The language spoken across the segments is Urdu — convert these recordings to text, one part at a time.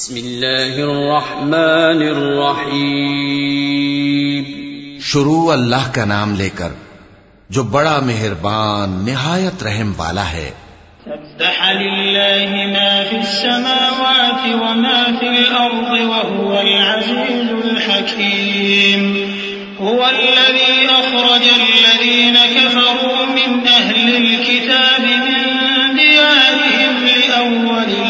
بسم اللہ الرحمن الرحیم۔ شروع اللہ کا نام لے کر جو بڑا مہربان نہایت رحم والا ہے۔ سبح لله ما في السماوات وما في الأرض وهو العزيز الحكيم هو الذي أخرج الذين كفروا من أهل الكتاب من ديارهم لأول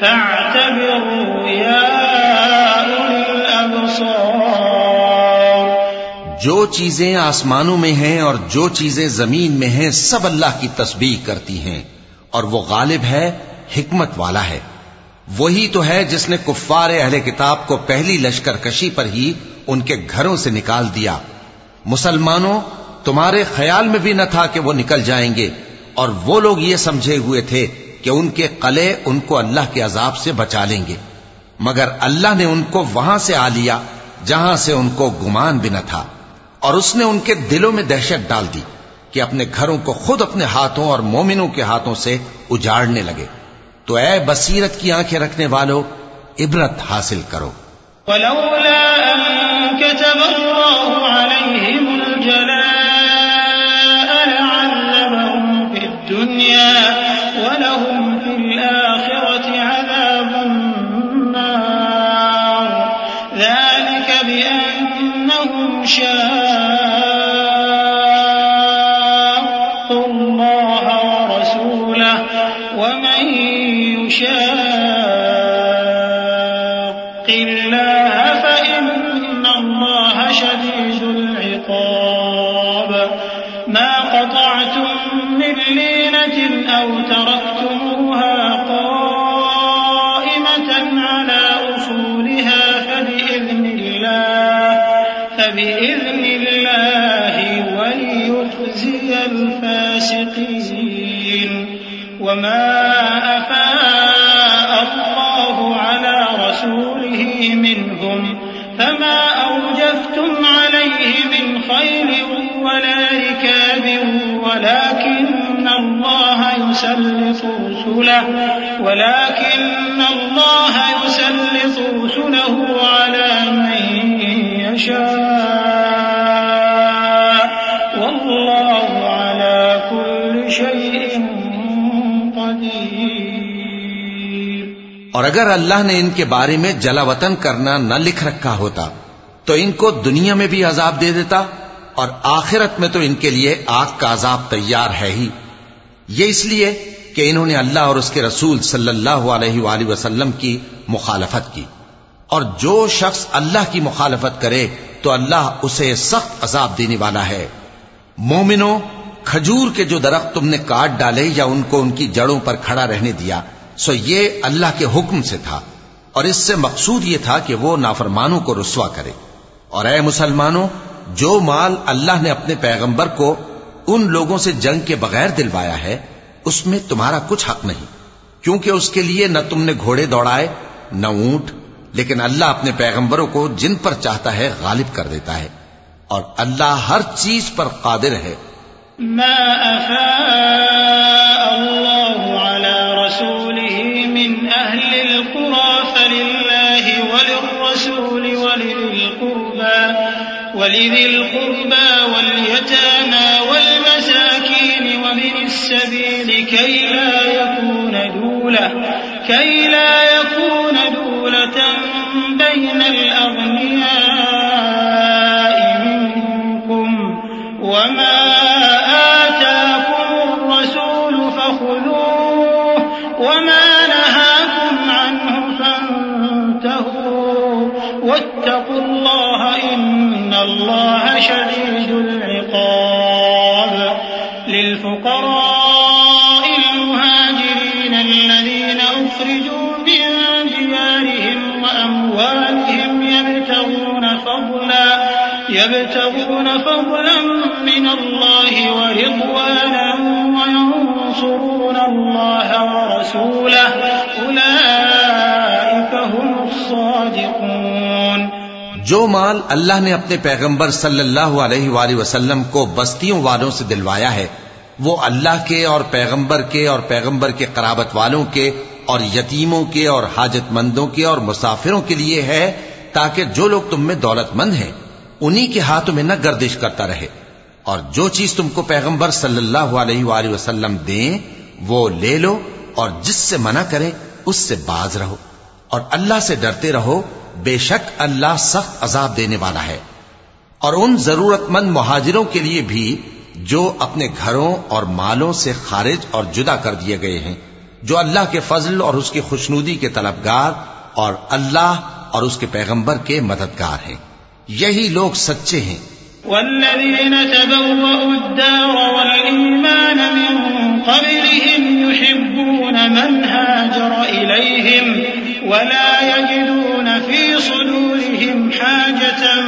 فاعتبروا يا أولي الأبصار. جو چیزیں آسمانوں میں ہیں اور جو چیزیں زمین میں ہیں، سب اللہ کی تسبیح کرتی ہیں۔ اور وہ غالب ہے، حکمت والا ہے۔ وہی تو ہے جس نے کفار اہل کتاب کو پہلی لشکر کشی پر ہی ان کے گھروں سے نکال دیا۔ مسلمانوں، تمہارے خیال میں بھی نہ تھا کہ وہ نکل جائیں گے۔ اور وہ لوگ یہ سمجھے ہوئے تھے کہ ان کے قلعے ان کو اللہ کے عذاب سے بچا لیں گے۔ مگر اللہ نے ان کو وہاں سے آ لیا جہاں سے ان کو گمان بھی نہ تھا۔ اور اس نے ان کے دلوں میں دہشت ڈال دی کہ اپنے گھروں کو خود اپنے ہاتھوں اور مومنوں کے ہاتھوں سے اجاڑنے لگے۔ تو اے بصیرت کی آنکھیں رکھنے والوں عبرت حاصل کرو۔ ولولا أن كتب فبإذن الله وليخزي الفاسقين. وما أفاء الله على رسوله منهم فما أوجفتم عليه من خيل ولا ركاب ولكن الله يسلط رسله ولكن الله يسلط رسله على من يشاء. والله على كل شيء قدير. اور اگر اللہ نے ان کے بارے میں جلا وطن کرنا نہ لکھ رکھا ہوتا، تو ان کو دنیا میں بھی عذاب دے دیتا اور آخرت میں تو ان کے لیے آگ کا عذاب تیار ہے ہی۔ یہ اس لیے کہ انہوں نے اللہ اور اس کے رسول صلی اللہ علیہ وآلہ وسلم کی مخالفت کی۔ اور جو شخص اللہ کی مخالفت کرے تو اللہ اسے سخت عذاب دینے والا ہے۔ مومنوں، کھجور کے جو درخت تم نے کاٹ ڈالے یا ان کو ان کی جڑوں پر کھڑا رہنے دیا، سو یہ اللہ کے حکم سے تھا۔ اور اس سے مقصود یہ تھا کہ وہ نافرمانوں کو رسوا کرے۔ اور اے مسلمانوں، جو مال اللہ نے اپنے پیغمبر کو ان لوگوں سے جنگ کے بغیر دلوایا ہے، اس میں تمہارا کچھ حق نہیں، کیونکہ اس کے لیے نہ تم نے گھوڑے دوڑائے، نہ اونٹ لیکن اللہ اپنے پیغمبروں کو جن پر چاہتا ہے غالب کر دیتا ہے اور اللہ ہر چیز پر قادر ہے۔ ما أفاء الله على رسوله من أهل القرى فلله وللرسول ولذي القربى ولذي القربى واليتامى والمساكين ومن السبيل كي لا يكون دولة كي لا للفقراء المهاجرين الذين أخرجوا من ديارهم وأموالهم يبتغون فضلا يبتغون فضلا من الله ورضوانا وينصرون الله ورسوله. أولئك هم الصادقون. جو مال اللہ نے اپنے پیغمبر صلی اللہ علیہ وآلہ وسلم کو بستیوں والوں سے دلوایا ہے وہ اللہ کے اور پیغمبر کے اور پیغمبر کے قرابت والوں کے اور یتیموں کے اور حاجت مندوں کے اور مسافروں کے لیے ہے تاکہ جو لوگ تم میں دولت مند ہیں، انہی کے ہاتھوں میں نہ گردش کرتا رہے۔ اور جو چیز تم کو پیغمبر صلی اللہ علیہ وآلہ وسلم دیں، وہ لے لو اور جس سے منع کرے، اس سے باز رہو۔ اور اللہ سے ڈرتے رہو، بے شک اللہ سخت عذاب دینے والا ہے۔ اور ان ضرورت مند مہاجروں کے لیے بھی جو اپنے گھروں اور مالوں سے خارج اور جدا کر دیے گئے ہیں، جو اللہ کے فضل اور اس کی خوشنودی کے طلبگار اور اللہ اور اس کے پیغمبر کے مددگار ہیں۔ یہی لوگ سچے ہیں۔ والذين تبوأوا الدار والإيمان من قبلهم يحبون من هاجر إليهم ولا يجدون في صدورهم حاجة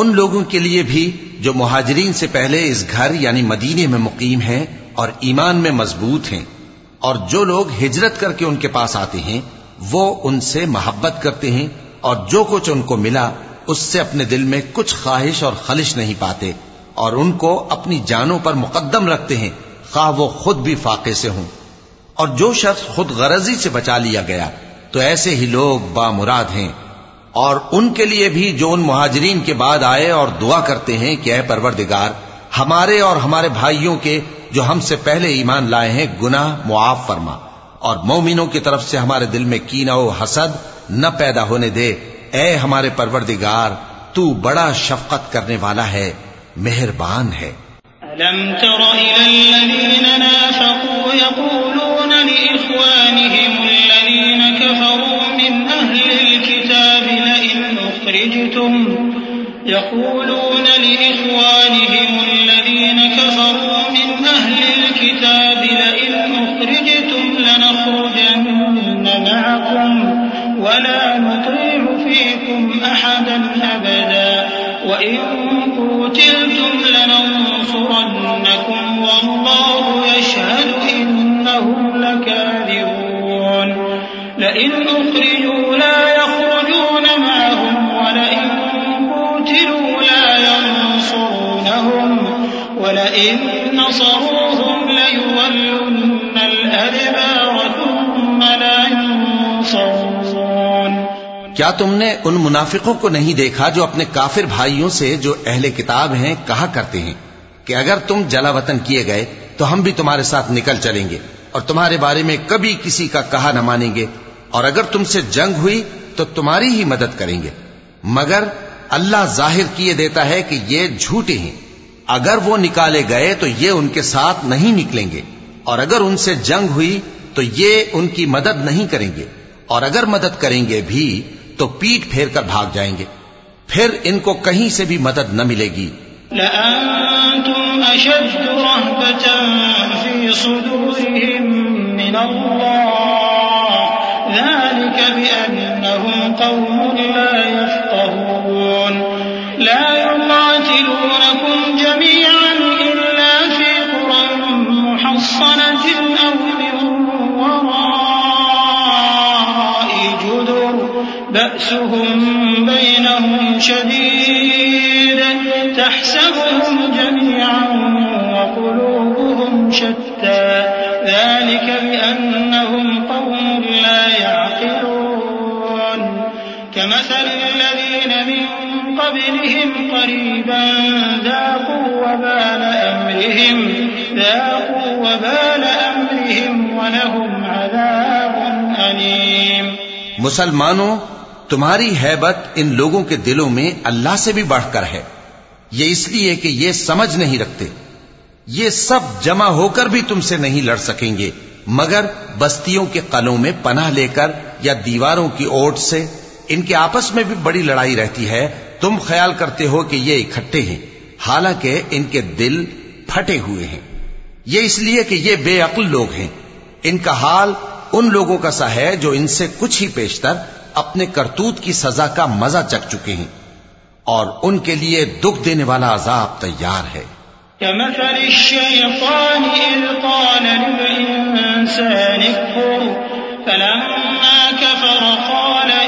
ان لوگوں کے لیے بھی جو مہاجرین سے پہلے اس گھر یعنی مدینے میں مقیم ہیں اور ایمان میں مضبوط ہیں اور جو لوگ ہجرت کر کے ان کے پاس آتے ہیں، وہ ان سے محبت کرتے ہیں اور جو کچھ ان کو ملا، اس سے اپنے دل میں کچھ خواہش اور خلش نہیں پاتے اور ان کو اپنی جانوں پر مقدم رکھتے ہیں۔ خواہ وہ خود بھی فاقے سے ہوں۔ اور جو شخص خود غرضی سے بچا لیا گیا، تو ایسے ہی لوگ بامراد ہیں۔ اور ان کے لیے بھی جو ان مہاجرین کے بعد آئے اور دعا کرتے ہیں کہ اے پروردگار، ہمارے اور ہمارے بھائیوں کے جو ہم سے پہلے ایمان لائے ہیں، گناہ معاف فرما اور مومنوں کی طرف سے ہمارے دل میں کینہ و حسد نہ پیدا ہونے دے۔ اے ہمارے پروردگار، تو بڑا شفقت کرنے والا ہے، مہربان ہے۔ ألم تر إلى الذين نافقوا يقولون لإخوانهم الذين كفروا من أهل الكتاب لئن أخرجتم يقولون لإخوانهم الذين كفروا من أهل الكتاب لئن أخرجتم لنخرجن معكم ولا نطيع فيكم أحدا أبدا وإن قتلتم لننصرنكم والله يشهد إنهم لكاذبون لئن ولئن نصروهم ليولن الأدبار ثم لا ينصرون. کیا تم نے ان منافقوں کو نہیں دیکھا جو اپنے کافر بھائیوں سے جو اہل کتاب ہیں کہا کرتے ہیں کہ اگر تم جلا وطن کیے گئے تو ہم بھی تمہارے ساتھ نکل چلیں گے اور تمہارے بارے میں کبھی کسی کا کہا نہ مانیں گے اور اگر تم سے جنگ ہوئی تو تمہاری ہی مدد کریں گے۔ مگر اللہ ظاہر کیے دیتا ہے کہ یہ جھوٹے ہیں۔ اگر وہ نکالے گئے تو یہ ان کے ساتھ نہیں نکلیں گے، اور اگر ان سے جنگ ہوئی تو یہ ان کی مدد نہیں کریں گے، اور اگر مدد کریں گے بھی تو پیٹ پھیر کر بھاگ جائیں گے۔ پھر ان کو کہیں سے بھی مدد نہ ملے گی۔ لأنتم أشد رهبة في صدورهم من الله، ذلك بأنهم قوم لا يفقهون، لا يقاتلونكم جميعا إلا في قرى محصنة أو من وراء جدر بأسهم بينهم شديد قبلهم قريبا ذاقوا وبال أمرهم، ذاقوا وبال أمرهم ولهم عذاب أليم. مسلمانوں، تمہاری حیبت ان لوگوں کے دلوں میں اللہ سے بھی بڑھ کر ہے۔ یہ اس لیے کہ یہ سمجھ نہیں رکھتے۔ یہ سب جمع ہو کر بھی تم سے نہیں لڑ سکیں گے۔ مگر بستیوں کے قلوں میں پناہ لے کر یا دیواروں کی اوٹ سے ان کے آپس میں بھی بڑی لڑائی رہتی ہے۔ تم خیال کرتے ہو کہ یہ اکٹھے ہیں، حالانکہ ان کے دل پھٹے ہوئے ہیں۔ یہ اس لیے کہ یہ بے عقل لوگ ہیں۔ ان کا حال ان لوگوں کا سا ہے جو ان سے کچھ ہی پیشتر اپنے کرتوت کی سزا کا مزہ چک چکے ہیں۔ اور ان کے لیے دکھ دینے والا عذاب تیار ہے۔ كمثل الشيطان إذ قال للإنسان اكفر، فلما كفر قال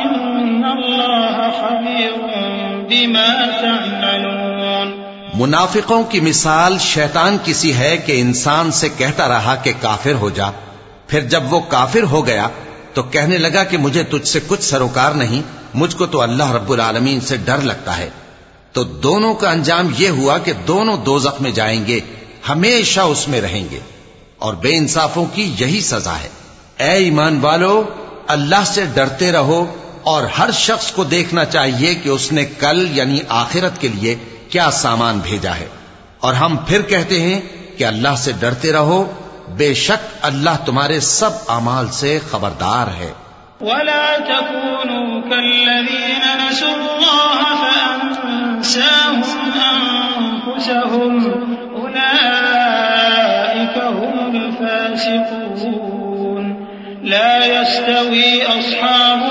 الله خبير بما تعملون۔ منافقوں کی مثال شیطان کسی ہے کہ انسان سے کہتا رہا کہ کافر ہو جا، پھر جب وہ کافر ہو گیا تو کہنے لگا کہ مجھے تجھ سے کچھ سروکار نہیں، مجھ کو تو اللہ رب العالمین سے ڈر لگتا ہے۔ تو دونوں کا انجام یہ ہوا کہ دونوں دوزخ میں جائیں گے، ہمیشہ اس میں رہیں گے۔ اور بے انصافوں کی یہی سزا ہے۔ اے ایمان والو، اللہ سے ڈرتے رہو اور ہر شخص کو دیکھنا چاہیے کہ اس نے کل یعنی آخرت کے لیے کیا سامان بھیجا ہے۔ اور ہم پھر کہتے ہیں کہ اللہ سے ڈرتے رہو، بے شک اللہ تمہارے سب اعمال سے خبردار ہے۔ ولا تكونوا كالذين نسوا الله فأنساهم أنفسهم أولئك هم الفاسقون لا يستوي أصحاب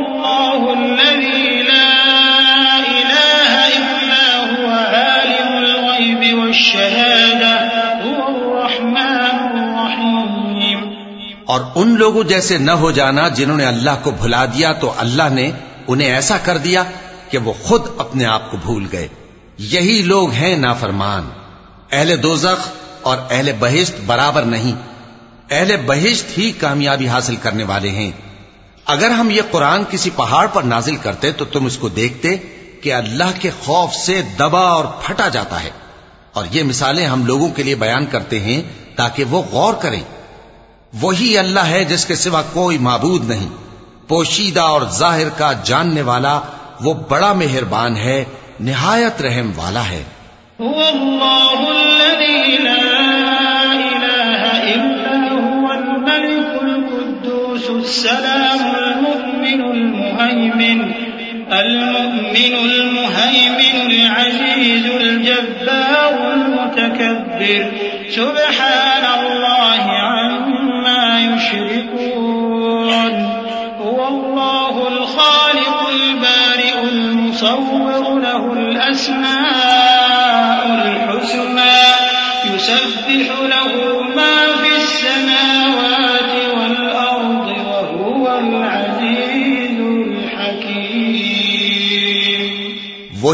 الله الذي لا إله إلا هو عالم الغيب والشهادة، هو الرحمن الرحيم. اور ان لوگوں جیسے نہ ہو جانا جنہوں نے اللہ کو بھلا دیا تو اللہ نے انہیں ایسا کر دیا کہ وہ خود اپنے آپ کو بھول گئے۔ یہی لوگ ہیں نافرمان۔ اہل دوزخ اور اہل بہشت برابر نہیں۔ اہل بہشت ہی کامیابی حاصل کرنے والے ہیں۔ اگر ہم یہ قرآن کسی پہاڑ پر نازل کرتے تو تم اس کو دیکھتے کہ اللہ کے خوف سے دبا اور پھٹا جاتا ہے۔ اور یہ مثالیں ہم لوگوں کے لیے بیان کرتے ہیں تاکہ وہ غور کریں۔ وہی اللہ ہے جس کے سوا کوئی معبود نہیں۔ پوشیدہ اور ظاہر کا جاننے والا وہ بڑا مہربان ہے، نہایت رحم والا ہے۔ هو الذي لا هو الملك القدوس السلام المهيمن المؤمن المهيمن العزيز الجبار المتكبر. سبحان الله عما يشركون. هو الله الخالق البارئ المصور له الأسماء الحسنى يسبح له ما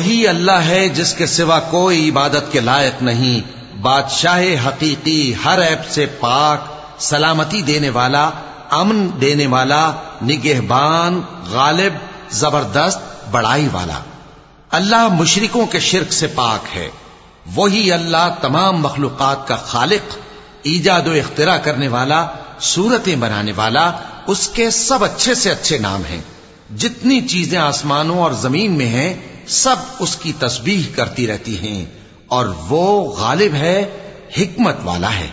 وہی اللہ ہے جس کے سوا کوئی عبادت کے لائق نہیں۔ بادشاہ حقیقی ہر عیب سے پاک، سلامتی دینے والا، امن دینے والا، نگہبان، غالب، زبردست، بڑائی والا۔ اللہ مشرکوں کے شرک سے پاک ہے۔ وہی اللہ تمام مخلوقات کا خالق، ایجاد و اختراع کرنے والا، صورتیں بنانے والا، اس کے سب اچھے سے اچھے نام ہیں۔ جتنی چیزیں آسمانوں اور زمین میں ہیں سب اس کی تسبیح کرتی رہتی ہیں اور وہ غالب ہے حکمت والا ہے۔